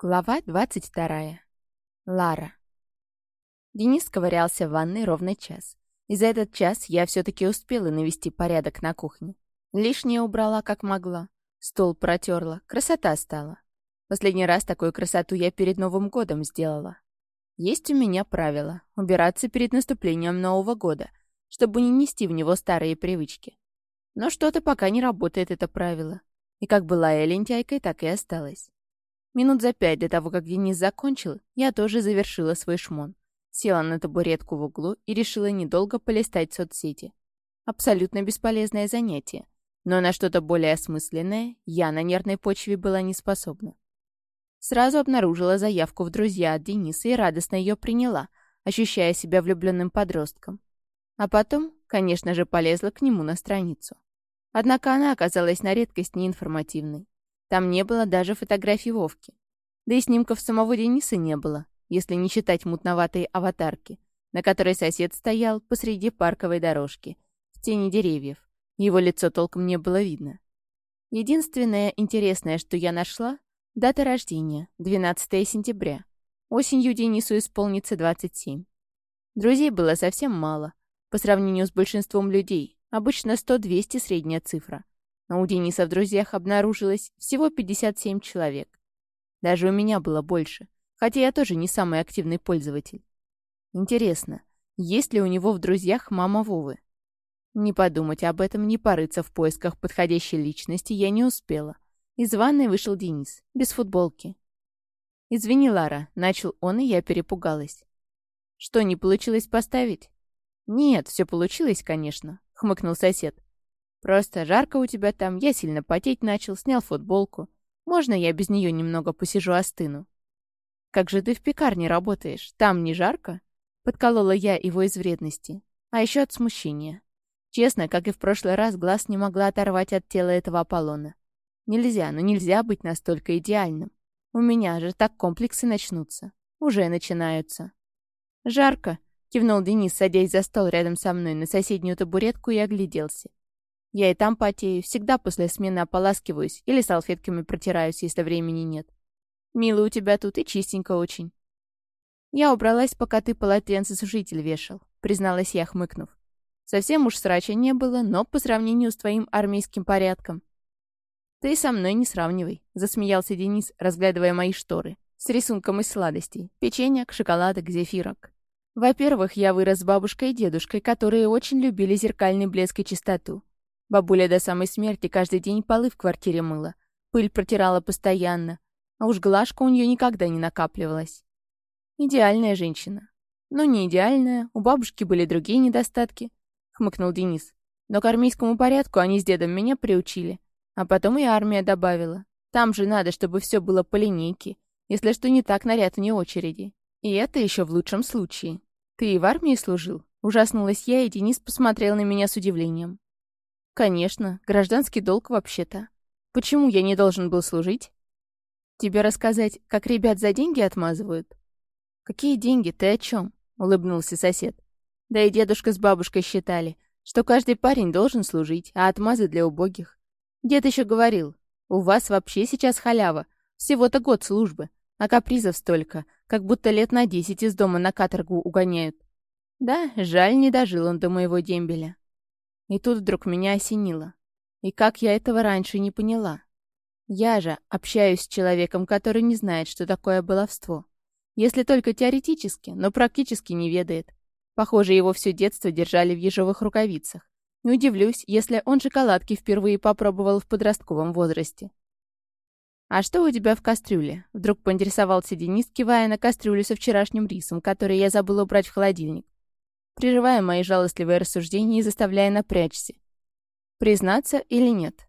Глава 22. Лара. Денис ковырялся в ванной ровно час. И за этот час я все-таки успела навести порядок на кухне. Лишнее убрала, как могла. Стол протерла. Красота стала. Последний раз такую красоту я перед Новым годом сделала. Есть у меня правило — убираться перед наступлением Нового года, чтобы не нести в него старые привычки. Но что-то пока не работает это правило. И как была я лентяйкой, так и осталась. Минут за пять до того, как Денис закончил, я тоже завершила свой шмон. Села на табуретку в углу и решила недолго полистать соцсети. Абсолютно бесполезное занятие. Но на что-то более осмысленное я на нервной почве была не способна. Сразу обнаружила заявку в друзья от Дениса и радостно ее приняла, ощущая себя влюбленным подростком. А потом, конечно же, полезла к нему на страницу. Однако она оказалась на редкость неинформативной. Там не было даже фотографий Вовки. Да и снимков самого Дениса не было, если не считать мутноватой аватарки, на которой сосед стоял посреди парковой дорожки, в тени деревьев. Его лицо толком не было видно. Единственное интересное, что я нашла — дата рождения, 12 сентября. Осенью Денису исполнится 27. Друзей было совсем мало. По сравнению с большинством людей, обычно 100-200 средняя цифра но у Дениса в друзьях обнаружилось всего 57 человек. Даже у меня было больше, хотя я тоже не самый активный пользователь. Интересно, есть ли у него в друзьях мама Вовы? Не подумать об этом, не порыться в поисках подходящей личности я не успела. Из ванной вышел Денис, без футболки. «Извини, Лара», — начал он, и я перепугалась. «Что, не получилось поставить?» «Нет, все получилось, конечно», — хмыкнул сосед. Просто жарко у тебя там, я сильно потеть начал, снял футболку. Можно я без нее немного посижу, остыну? Как же ты в пекарне работаешь? Там не жарко? Подколола я его из вредности. А еще от смущения. Честно, как и в прошлый раз, глаз не могла оторвать от тела этого Аполлона. Нельзя, ну нельзя быть настолько идеальным. У меня же так комплексы начнутся. Уже начинаются. «Жарко», — кивнул Денис, садясь за стол рядом со мной на соседнюю табуретку и огляделся. Я и там потею, всегда после смены ополаскиваюсь или салфетками протираюсь, если времени нет. Мило у тебя тут и чистенько очень. Я убралась, пока ты полотенцесушитель вешал, призналась я, хмыкнув. Совсем уж срача не было, но по сравнению с твоим армейским порядком. Ты со мной не сравнивай, засмеялся Денис, разглядывая мои шторы. С рисунком из сладостей. Печеньек, шоколадок, зефирок. Во-первых, я вырос с бабушкой и дедушкой, которые очень любили зеркальный блеск и чистоту. Бабуля до самой смерти каждый день полы в квартире мыла. Пыль протирала постоянно. А уж глажка у нее никогда не накапливалась. Идеальная женщина. Но не идеальная, у бабушки были другие недостатки, хмыкнул Денис. Но к армейскому порядку они с дедом меня приучили. А потом и армия добавила. Там же надо, чтобы все было по линейке. Если что не так, наряд вне очереди. И это еще в лучшем случае. Ты и в армии служил? Ужаснулась я, и Денис посмотрел на меня с удивлением. «Конечно, гражданский долг вообще-то. Почему я не должен был служить?» «Тебе рассказать, как ребят за деньги отмазывают?» «Какие деньги? Ты о чем?» — улыбнулся сосед. «Да и дедушка с бабушкой считали, что каждый парень должен служить, а отмазы для убогих. Дед еще говорил, у вас вообще сейчас халява, всего-то год службы, а капризов столько, как будто лет на десять из дома на каторгу угоняют. Да, жаль, не дожил он до моего дембеля. И тут вдруг меня осенило. И как я этого раньше не поняла? Я же общаюсь с человеком, который не знает, что такое баловство. Если только теоретически, но практически не ведает. Похоже, его все детство держали в ежовых рукавицах. Не удивлюсь, если он шоколадки впервые попробовал в подростковом возрасте. «А что у тебя в кастрюле?» Вдруг поинтересовался Денис, кивая на кастрюлю со вчерашним рисом, который я забыла убрать в холодильник прерывая мои жалостливые рассуждения и заставляя напрячься. Признаться или нет?